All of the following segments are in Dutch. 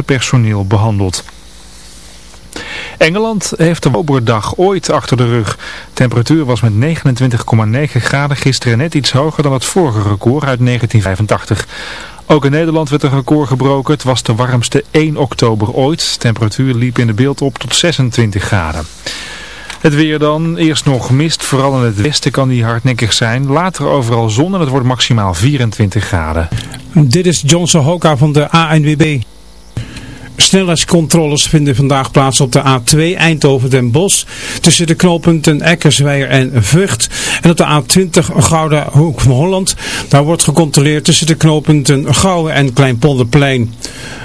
personeel behandeld. Engeland heeft de oberdag ooit achter de rug. temperatuur was met 29,9 graden gisteren net iets hoger dan het vorige record uit 1985. Ook in Nederland werd een record gebroken. Het was de warmste 1 oktober ooit. Temperatuur liep in de beeld op tot 26 graden. Het weer dan. Eerst nog mist. Vooral in het westen kan die hardnekkig zijn. Later overal zon en het wordt maximaal 24 graden. Dit is Johnson Hoka van de ANWB. Snelheidscontroles vinden vandaag plaats op de A2 Eindhoven-Den Bosch tussen de knooppunten Eckersweijer en Vught. En op de A20 Gouda Hoek van Holland. Daar wordt gecontroleerd tussen de knooppunten Gouwen en Kleinpolderplein.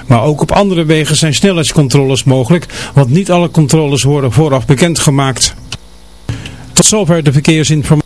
Maar ook op andere wegen zijn snelheidscontroles mogelijk, want niet alle controles worden vooraf bekendgemaakt. Tot zover de verkeersinformatie.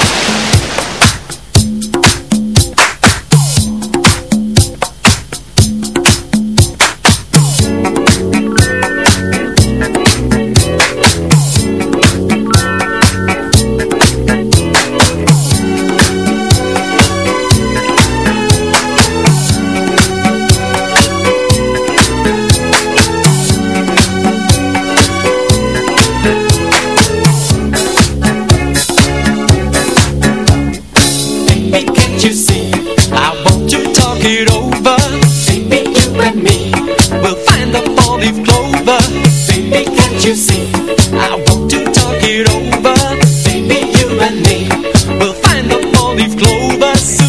us.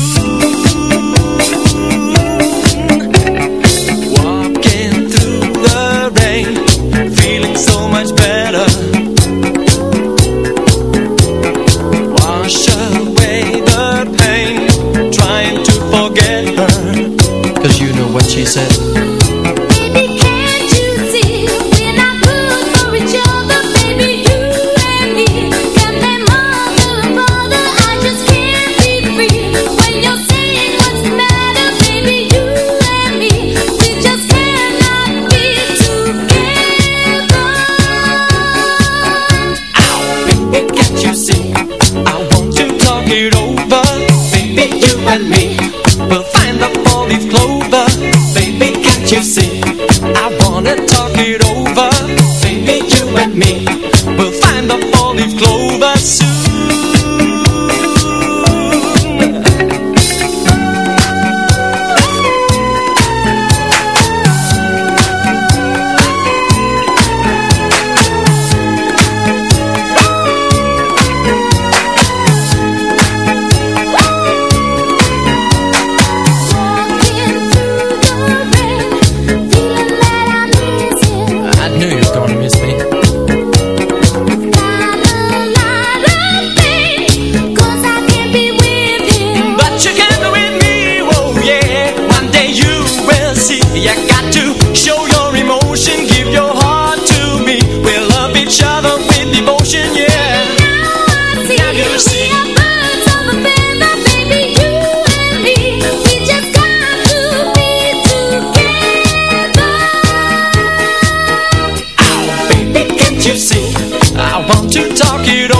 Get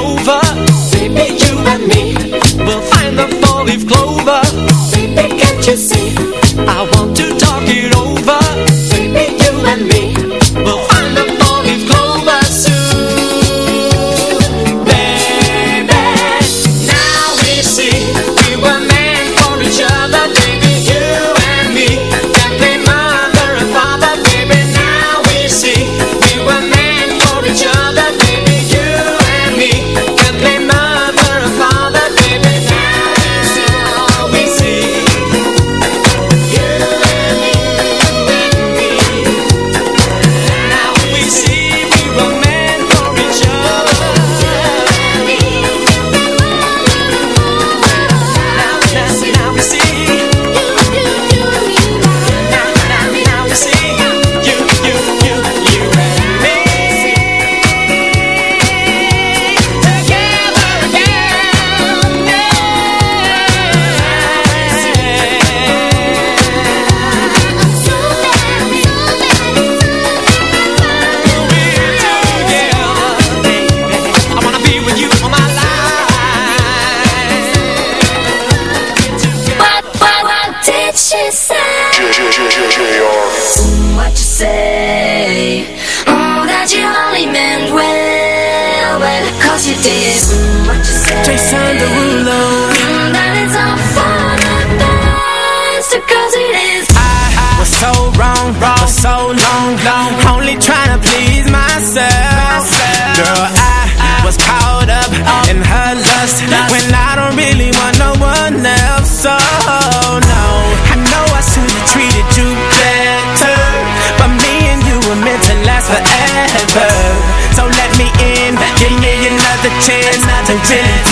chance, another chance.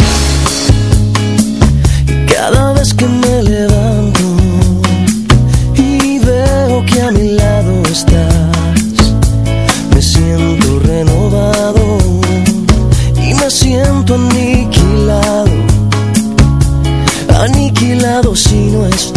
pasado si no es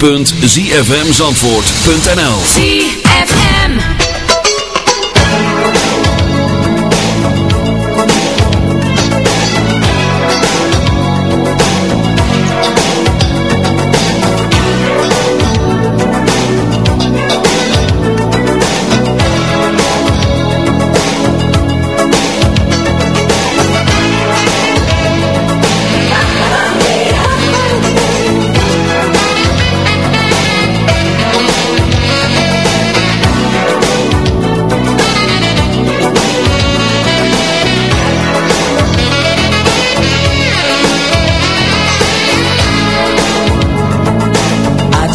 www.zfmzandvoort.nl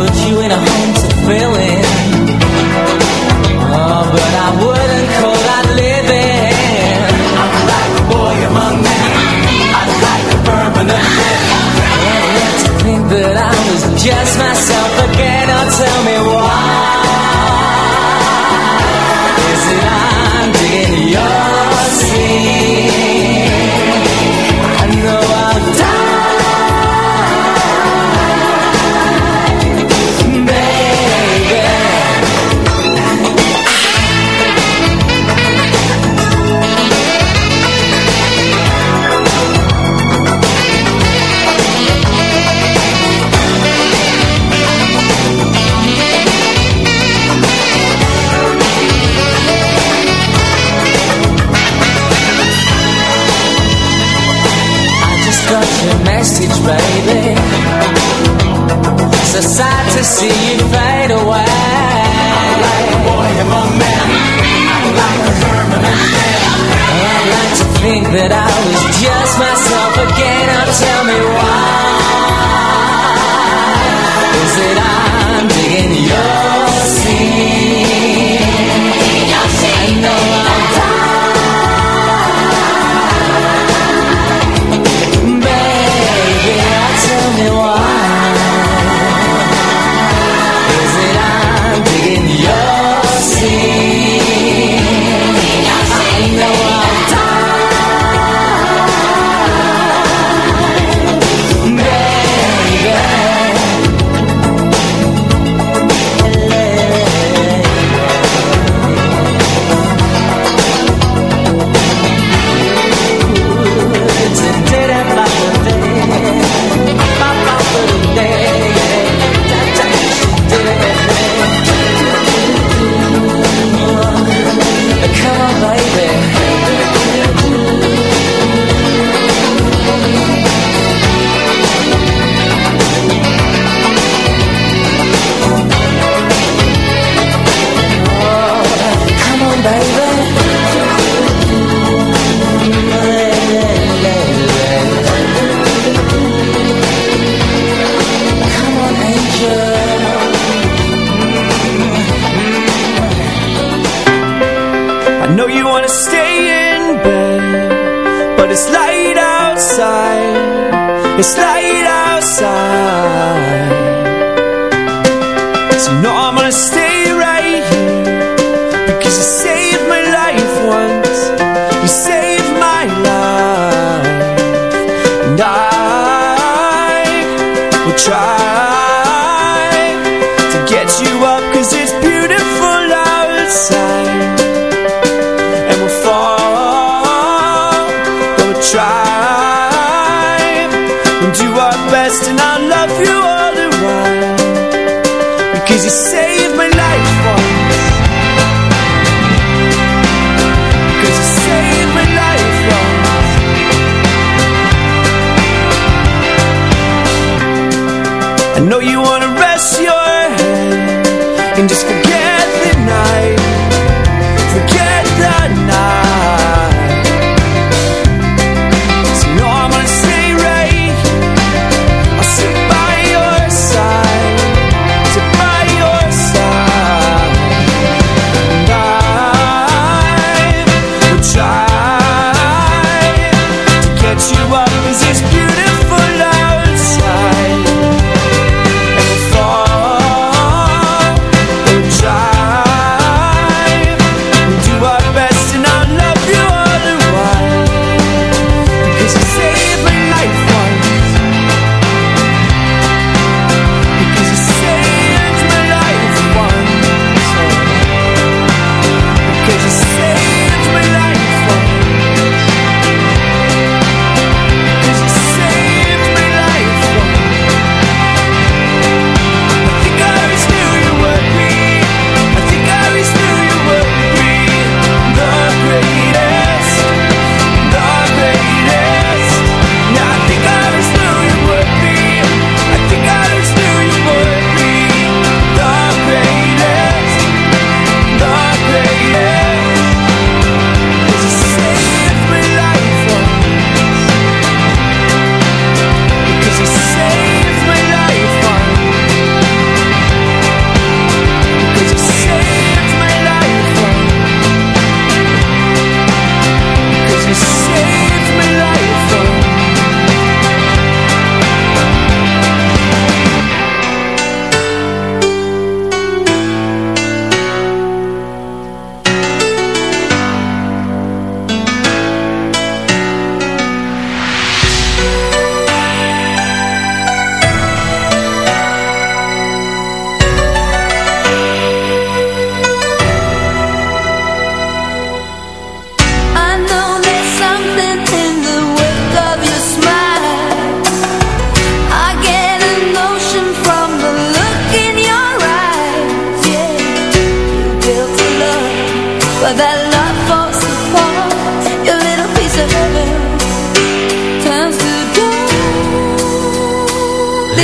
put you in a home to failure.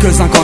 quelques-uns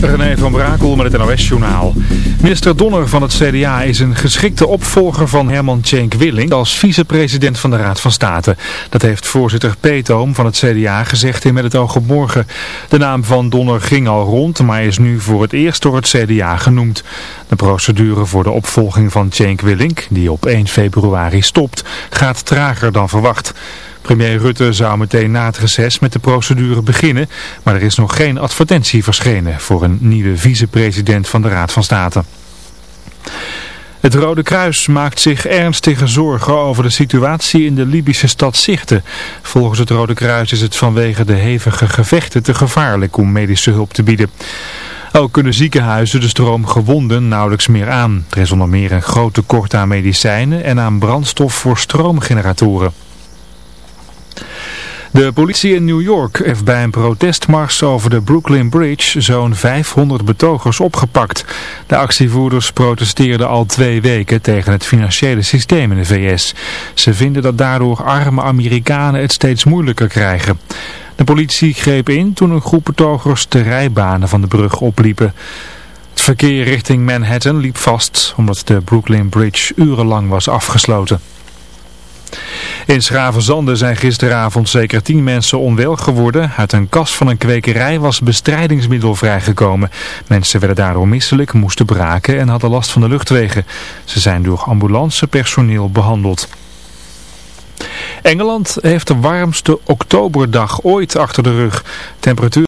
René van Brakel met het NOS-journaal. Minister Donner van het CDA is een geschikte opvolger van Herman Tjenk Willing als vicepresident van de Raad van State. Dat heeft voorzitter Peetoom van het CDA gezegd in Met het oog op morgen. De naam van Donner ging al rond, maar is nu voor het eerst door het CDA genoemd. De procedure voor de opvolging van Tjenk Willink, die op 1 februari stopt, gaat trager dan verwacht. Premier Rutte zou meteen na het reces met de procedure beginnen, maar er is nog geen advertentie verschenen voor een nieuwe vicepresident van de Raad van State. Het Rode Kruis maakt zich ernstige zorgen over de situatie in de Libische stad Sirte. Volgens het Rode Kruis is het vanwege de hevige gevechten te gevaarlijk om medische hulp te bieden. Ook kunnen ziekenhuizen de stroom gewonden nauwelijks meer aan. Er is onder meer een groot tekort aan medicijnen en aan brandstof voor stroomgeneratoren. De politie in New York heeft bij een protestmars over de Brooklyn Bridge zo'n 500 betogers opgepakt. De actievoerders protesteerden al twee weken tegen het financiële systeem in de VS. Ze vinden dat daardoor arme Amerikanen het steeds moeilijker krijgen. De politie greep in toen een groep betogers de rijbanen van de brug opliepen. Het verkeer richting Manhattan liep vast omdat de Brooklyn Bridge urenlang was afgesloten. In Schravenzande zijn gisteravond zeker tien mensen onwel geworden. Uit een kas van een kwekerij was bestrijdingsmiddel vrijgekomen. Mensen werden daardoor misselijk, moesten braken en hadden last van de luchtwegen. Ze zijn door ambulancepersoneel behandeld. Engeland heeft de warmste oktoberdag ooit achter de rug. Temperatuur